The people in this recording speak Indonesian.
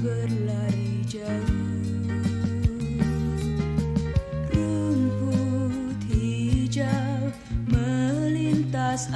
berlari jauh. Rumput hijau melintas